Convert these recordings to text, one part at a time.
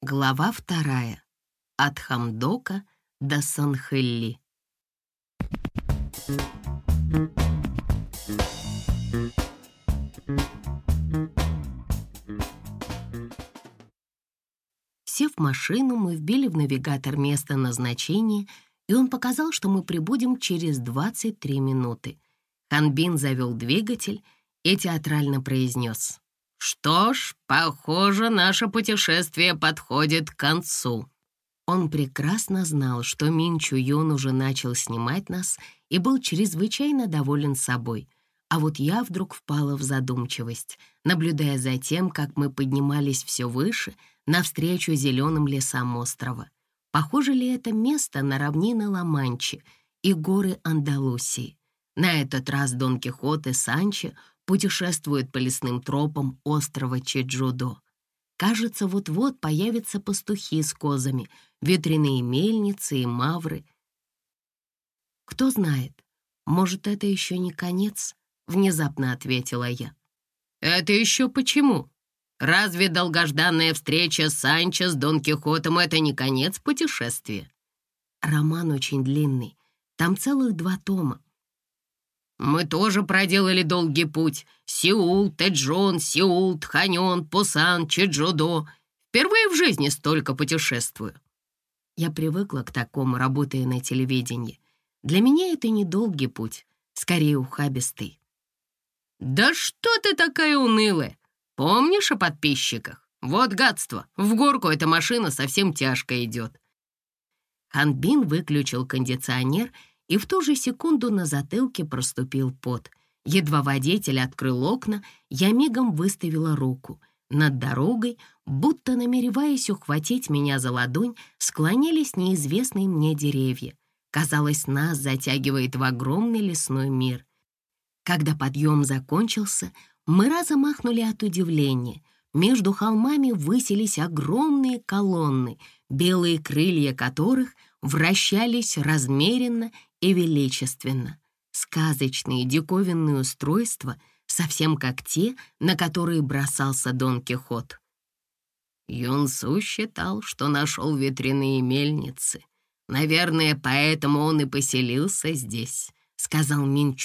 Глава вторая. От Хамдока до Санхелли. Сев в машину, мы вбили в навигатор место назначения, и он показал, что мы прибудем через 23 минуты. Ханбин завел двигатель и театрально произнес. «Что ж, похоже, наше путешествие подходит к концу». Он прекрасно знал, что Мин Юн уже начал снимать нас и был чрезвычайно доволен собой. А вот я вдруг впала в задумчивость, наблюдая за тем, как мы поднимались все выше, навстречу зеленым лесам острова. Похоже ли это место на равнины Ла-Манчи и горы Андалусии? На этот раз Дон Кихот и Санчо путешествуют по лесным тропам острова Чеджудо. Кажется, вот-вот появятся пастухи с козами, ветряные мельницы и мавры. Кто знает, может, это еще не конец, внезапно ответила я. Это еще почему? Разве долгожданная встреча Санчо с Дон Кихотом — это не конец путешествия? Роман очень длинный, там целых два тома. Мы тоже проделали долгий путь. Сеул, Тэджон, Сеул, Тханьон, Пусан, Чеджудо. Впервые в жизни столько путешествую. Я привыкла к такому, работая на телевидении. Для меня это не долгий путь, скорее ухабистый. «Да что ты такая унылая? Помнишь о подписчиках? Вот гадство, в горку эта машина совсем тяжко идет». Ханбин выключил кондиционер и в ту же секунду на затылке проступил пот. Едва водитель открыл окна, я мигом выставила руку. Над дорогой, будто намереваясь ухватить меня за ладонь, склонялись неизвестные мне деревья. Казалось, нас затягивает в огромный лесной мир. Когда подъем закончился, мы разом махнули от удивления. Между холмами высились огромные колонны, белые крылья которых вращались размеренно и величественно. Сказочные диковинные устройства, совсем как те, на которые бросался Дон Кихот. Юнсу считал, что нашел ветряные мельницы. Наверное, поэтому он и поселился здесь, сказал Мин.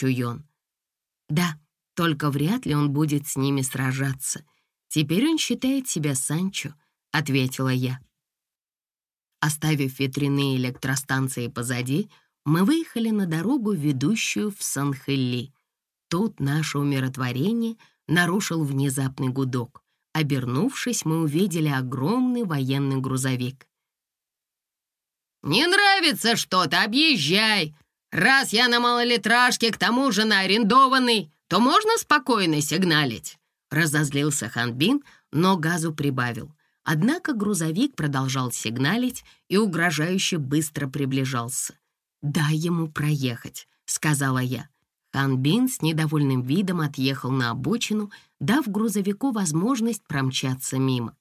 Да, только вряд ли он будет с ними сражаться. Теперь он считает себя Санчо, ответила я. Оставив ветряные электростанции позади, мы выехали на дорогу, ведущую в Сан-Хелли. Тут наше умиротворение нарушил внезапный гудок. Обернувшись, мы увидели огромный военный грузовик. «Не нравится что-то, объезжай! Раз я на малолитражке, к тому же на арендованный, то можно спокойно сигналить!» Разозлился Ханбин, но газу прибавил. Однако грузовик продолжал сигналить и угрожающе быстро приближался. «Дай ему проехать», — сказала я. Ханбин с недовольным видом отъехал на обочину, дав грузовику возможность промчаться мимо.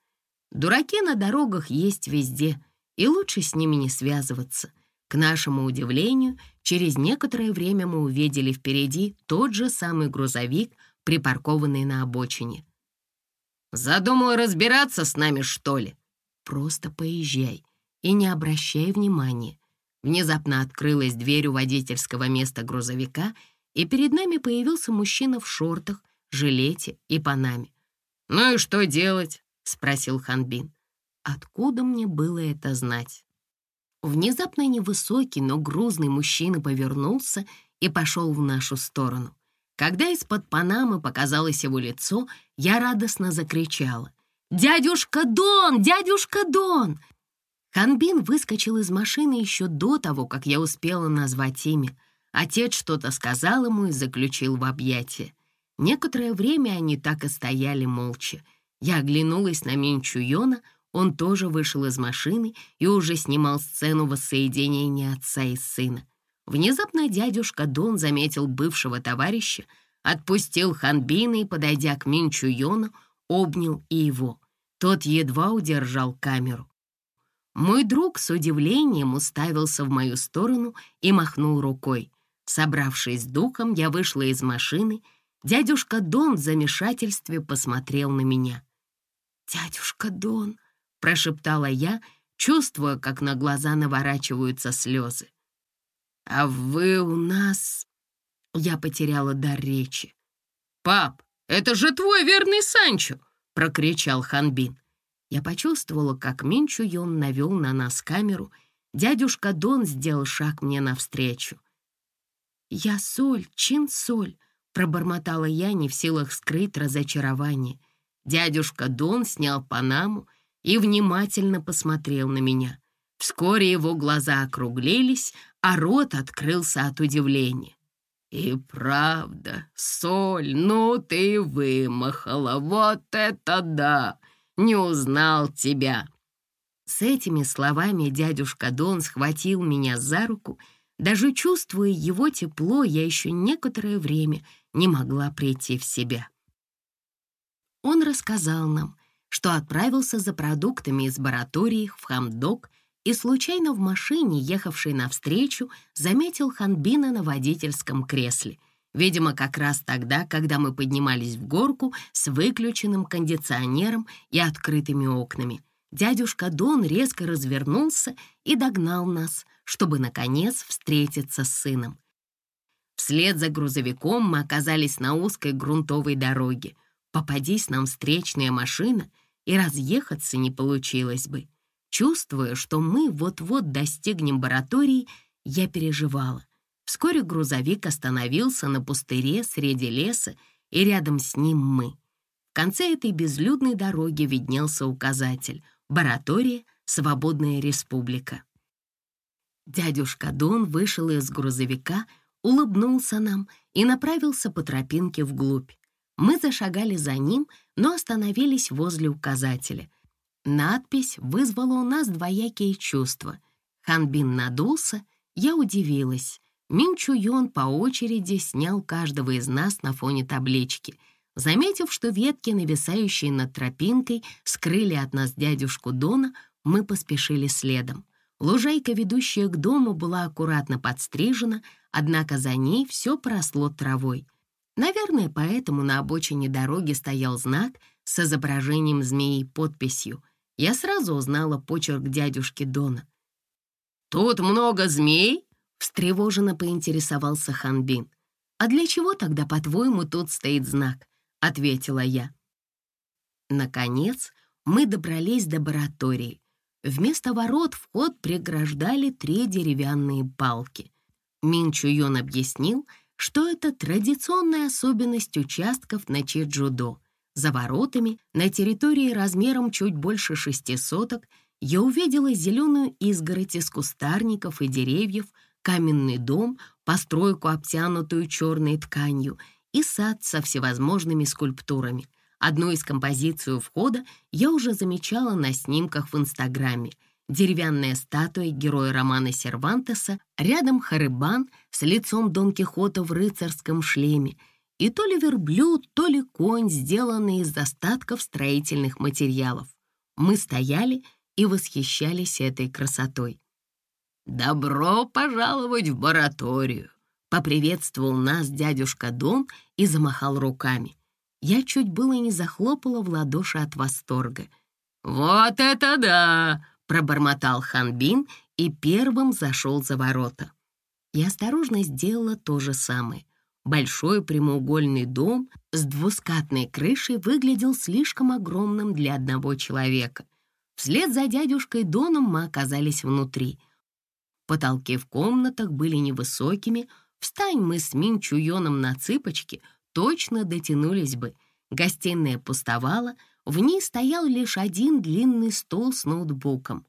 Дураки на дорогах есть везде, и лучше с ними не связываться. К нашему удивлению, через некоторое время мы увидели впереди тот же самый грузовик, припаркованный на обочине. «Задумал разбираться с нами, что ли?» «Просто поезжай и не обращай внимания. Внезапно открылась дверь у водительского места грузовика, и перед нами появился мужчина в шортах, жилете и панаме. «Ну и что делать?» — спросил Ханбин. «Откуда мне было это знать?» Внезапно невысокий, но грузный мужчина повернулся и пошел в нашу сторону. Когда из-под панамы показалось его лицо, я радостно закричала. «Дядюшка Дон! Дядюшка Дон!» Ханбин выскочил из машины еще до того, как я успела назвать имя. Отец что-то сказал ему и заключил в объятия. Некоторое время они так и стояли молча. Я оглянулась на Минчу Йона, он тоже вышел из машины и уже снимал сцену воссоединения отца и сына. Внезапно дядюшка Дон заметил бывшего товарища, отпустил Ханбина и, подойдя к Минчу Йону, обнял и его. Тот едва удержал камеру. Мой друг с удивлением уставился в мою сторону и махнул рукой. Собравшись с духом, я вышла из машины. Дядюшка Дон в замешательстве посмотрел на меня. «Дядюшка Дон», — прошептала я, чувствуя, как на глаза наворачиваются слезы. «А вы у нас...» Я потеряла дар речи. «Пап, это же твой верный Санчо!» — прокричал Ханбин. Я почувствовала, как Минчу Йон навел на нас камеру. Дядюшка Дон сделал шаг мне навстречу. «Я соль, чин соль», — пробормотала я, не в силах скрыть разочарование. Дядюшка Дон снял панаму и внимательно посмотрел на меня. Вскоре его глаза округлились, а рот открылся от удивления. «И правда, соль, ну ты вымахала, вот это да! Не узнал тебя!» С этими словами дядюшка Дон схватил меня за руку. Даже чувствуя его тепло, я еще некоторое время не могла прийти в себя. Он рассказал нам, что отправился за продуктами из баратории в Хамдок и случайно в машине, ехавшей навстречу, заметил Ханбина на водительском кресле. Видимо, как раз тогда, когда мы поднимались в горку с выключенным кондиционером и открытыми окнами. Дядюшка Дон резко развернулся и догнал нас, чтобы, наконец, встретиться с сыном. Вслед за грузовиком мы оказались на узкой грунтовой дороге. Попадись нам встречная машина, и разъехаться не получилось бы. Чувствуя, что мы вот-вот достигнем баратории, я переживала. Вскоре грузовик остановился на пустыре среди леса, и рядом с ним мы. В конце этой безлюдной дороги виднелся указатель «Баратория, Свободная Республика». Дядюшка Дон вышел из грузовика, улыбнулся нам и направился по тропинке вглубь. Мы зашагали за ним, но остановились возле указателя — Надпись вызвала у нас двоякие чувства. Ханбин надулся, я удивилась. Мин Чуйон по очереди снял каждого из нас на фоне таблички. Заметив, что ветки, нависающие над тропинкой, скрыли от нас дядюшку Дона, мы поспешили следом. Лужайка, ведущая к дому, была аккуратно подстрижена, однако за ней все поросло травой. Наверное, поэтому на обочине дороги стоял знак с изображением змеи и подписью — я сразу узнала почерк дядюшки Дона. «Тут много змей?» — встревоженно поинтересовался Ханбин. «А для чего тогда, по-твоему, тут стоит знак?» — ответила я. Наконец, мы добрались до баратории. Вместо ворот вход преграждали три деревянные палки. Мин Чуйон объяснил, что это традиционная особенность участков на Чеджудо. За воротами, на территории размером чуть больше шести соток, я увидела зеленую изгородь из кустарников и деревьев, каменный дом, постройку, обтянутую черной тканью, и сад со всевозможными скульптурами. Одну из композиций у входа я уже замечала на снимках в Инстаграме. Деревянная статуя героя романа Сервантеса, рядом Харыбан с лицом Дон Кихота в рыцарском шлеме — и то ли верблюд, то ли конь, сделанные из остатков строительных материалов. Мы стояли и восхищались этой красотой. «Добро пожаловать в бараторию!» — поприветствовал нас дядюшка Дон и замахал руками. Я чуть было не захлопала в ладоши от восторга. «Вот это да!» — пробормотал Ханбин и первым зашел за ворота. Я осторожно сделала то же самое. Большой прямоугольный дом с двускатной крышей выглядел слишком огромным для одного человека. Вслед за дядюшкой Доном мы оказались внутри. Потолки в комнатах были невысокими. Встань мы с Минчуйоном на цыпочки, точно дотянулись бы. Гостиная пустовала, в ней стоял лишь один длинный стол с ноутбуком.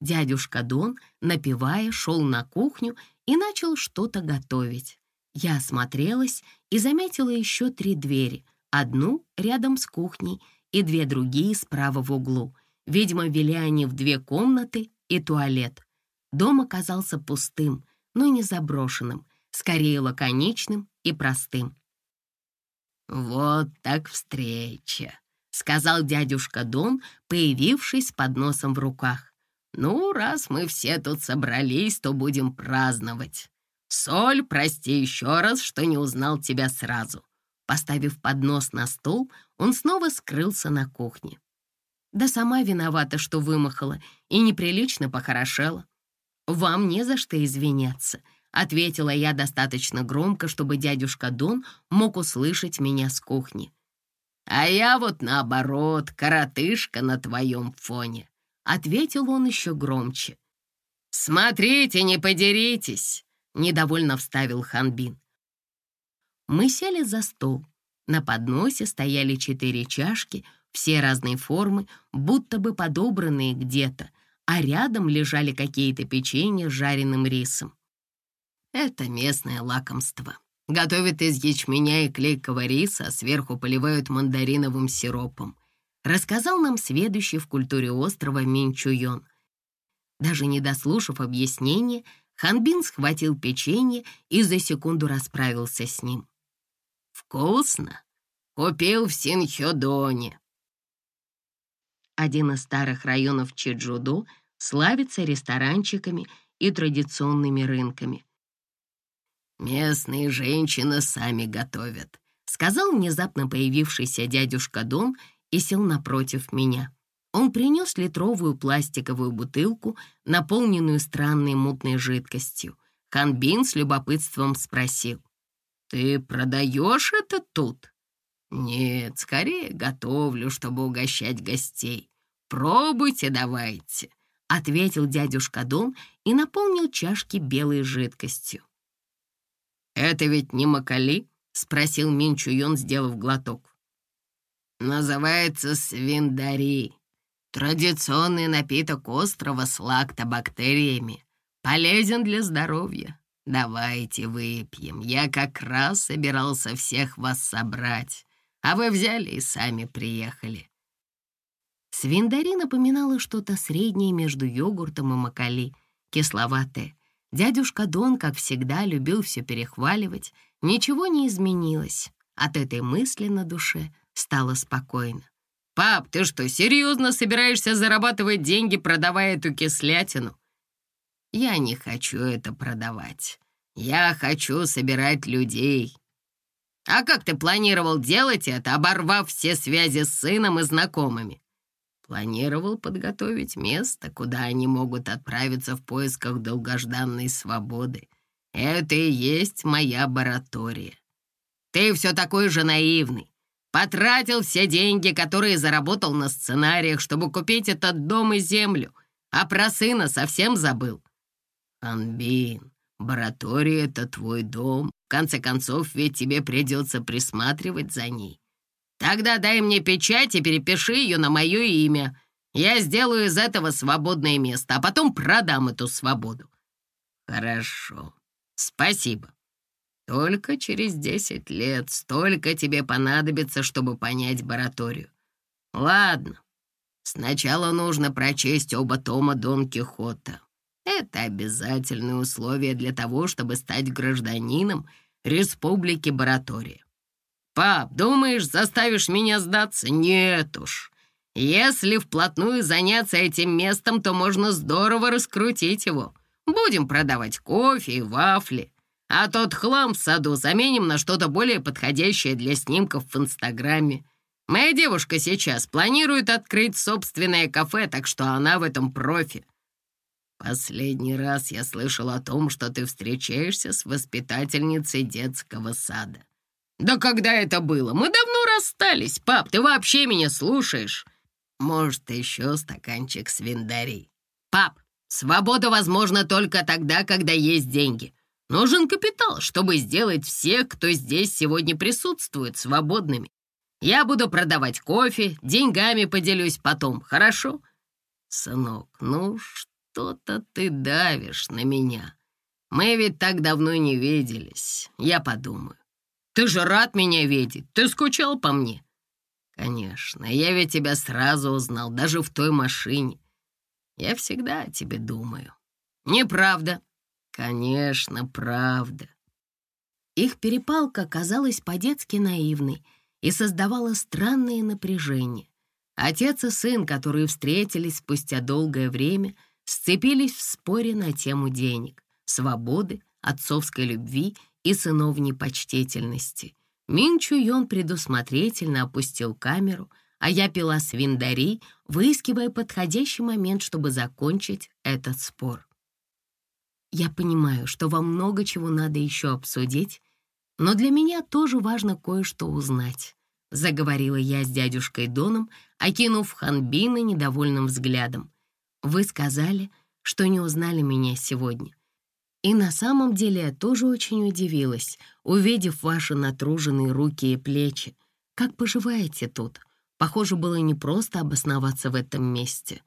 Дядюшка Дон, напивая, шел на кухню и начал что-то готовить. Я осмотрелась и заметила еще три двери. Одну рядом с кухней и две другие справа в углу. Видимо, вели они в две комнаты и туалет. Дом оказался пустым, но не заброшенным, скорее лаконичным и простым. «Вот так встреча», — сказал дядюшка Дон, появившись с подносом в руках. «Ну, раз мы все тут собрались, то будем праздновать». «Соль, прости еще раз, что не узнал тебя сразу». Поставив поднос на стол, он снова скрылся на кухне. Да сама виновата, что вымахала и неприлично похорошела. Вам не за что извиняться, ответила я достаточно громко, чтобы дядюшка Дон мог услышать меня с кухни. «А я вот наоборот, коротышка на твоем фоне», — ответил он еще громче. «Смотрите, не подеритесь», — недовольно вставил Ханбин. Мы сели за стол. На подносе стояли четыре чашки, все разной формы, будто бы подобранные где-то, а рядом лежали какие-то печенья с жареным рисом. Это местное лакомство. Готовят из ячменя и клейкого риса, а сверху поливают мандариновым сиропом. Рассказал нам следующий в культуре острова Минчуйон. Даже не дослушав объяснения, Ханбин схватил печенье и за секунду расправился с ним. «Вкусно! Купил в Синхёдоне!» Один из старых районов Чеджудо славится ресторанчиками и традиционными рынками. «Местные женщины сами готовят», — сказал внезапно появившийся дядюшка Дон и сел напротив меня. Он принес литровую пластиковую бутылку, наполненную странной мутной жидкостью. Ханбин с любопытством спросил. «Ты продаешь это тут?» «Нет, скорее готовлю, чтобы угощать гостей. Пробуйте давайте», — ответил дядюшка Дон и наполнил чашки белой жидкостью. «Это ведь не макали?» — спросил Минчуйон, сделав глоток. «Называется свиндари. Традиционный напиток острова с лактобактериями. Полезен для здоровья. Давайте выпьем. Я как раз собирался всех вас собрать, а вы взяли и сами приехали». Свиндари напоминала что-то среднее между йогуртом и макали, кисловатое. Дядюшка Дон, как всегда, любил все перехваливать. Ничего не изменилось. От этой мысли на душе стало спокойно. «Пап, ты что, серьезно собираешься зарабатывать деньги, продавая эту кислятину?» «Я не хочу это продавать. Я хочу собирать людей». «А как ты планировал делать это, оборвав все связи с сыном и знакомыми?» Планировал подготовить место, куда они могут отправиться в поисках долгожданной свободы. Это и есть моя баратория. Ты все такой же наивный. Потратил все деньги, которые заработал на сценариях, чтобы купить этот дом и землю, а про сына совсем забыл. Анбин, баратория — это твой дом. В конце концов, ведь тебе придется присматривать за ней. Тогда дай мне печать и перепиши ее на мое имя. Я сделаю из этого свободное место, а потом продам эту свободу». «Хорошо. Спасибо. Только через десять лет столько тебе понадобится, чтобы понять бараторию. Ладно, сначала нужно прочесть оба тома Дон Кихота. Это обязательное условие для того, чтобы стать гражданином Республики Баратория. «Пап, думаешь, заставишь меня сдаться? Нет уж. Если вплотную заняться этим местом, то можно здорово раскрутить его. Будем продавать кофе и вафли. А тот хлам в саду заменим на что-то более подходящее для снимков в Инстаграме. Моя девушка сейчас планирует открыть собственное кафе, так что она в этом профи. Последний раз я слышал о том, что ты встречаешься с воспитательницей детского сада. «Да когда это было? Мы давно расстались. Пап, ты вообще меня слушаешь?» «Может, еще стаканчик свиндарей?» «Пап, свобода возможна только тогда, когда есть деньги. Нужен капитал, чтобы сделать всех, кто здесь сегодня присутствует, свободными. Я буду продавать кофе, деньгами поделюсь потом, хорошо?» «Сынок, ну что-то ты давишь на меня. Мы ведь так давно не виделись. Я подумаю. Ты же рад меня видеть. Ты скучал по мне?» «Конечно, я ведь тебя сразу узнал, даже в той машине. Я всегда о тебе думаю». «Неправда». «Конечно, правда». Их перепалка казалась по-детски наивной и создавала странное напряжение. Отец и сын, которые встретились спустя долгое время, сцепились в споре на тему денег, свободы, отцовской любви и сыновней почтительности. Мин Чуйон предусмотрительно опустил камеру, а я пила свиндари, выискивая подходящий момент, чтобы закончить этот спор. Я понимаю, что вам много чего надо еще обсудить, но для меня тоже важно кое-что узнать», — заговорила я с дядюшкой Доном, окинув Ханбина недовольным взглядом. «Вы сказали, что не узнали меня сегодня. И на самом деле я тоже очень удивилась, увидев ваши натруженные руки и плечи. Как поживаете тут? Похоже, было непросто обосноваться в этом месте».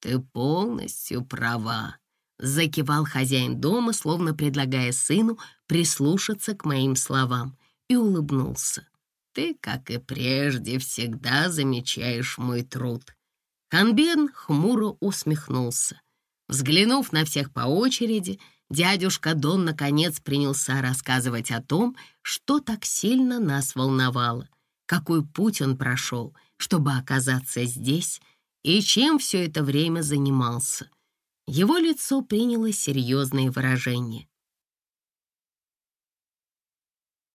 «Ты полностью права», Закивал хозяин дома, словно предлагая сыну прислушаться к моим словам, и улыбнулся. «Ты, как и прежде, всегда замечаешь мой труд». Ханбен хмуро усмехнулся. Взглянув на всех по очереди, дядюшка Дон наконец принялся рассказывать о том, что так сильно нас волновало, какой путь он прошел, чтобы оказаться здесь, и чем все это время занимался — его лицо приняло серьезное выражение.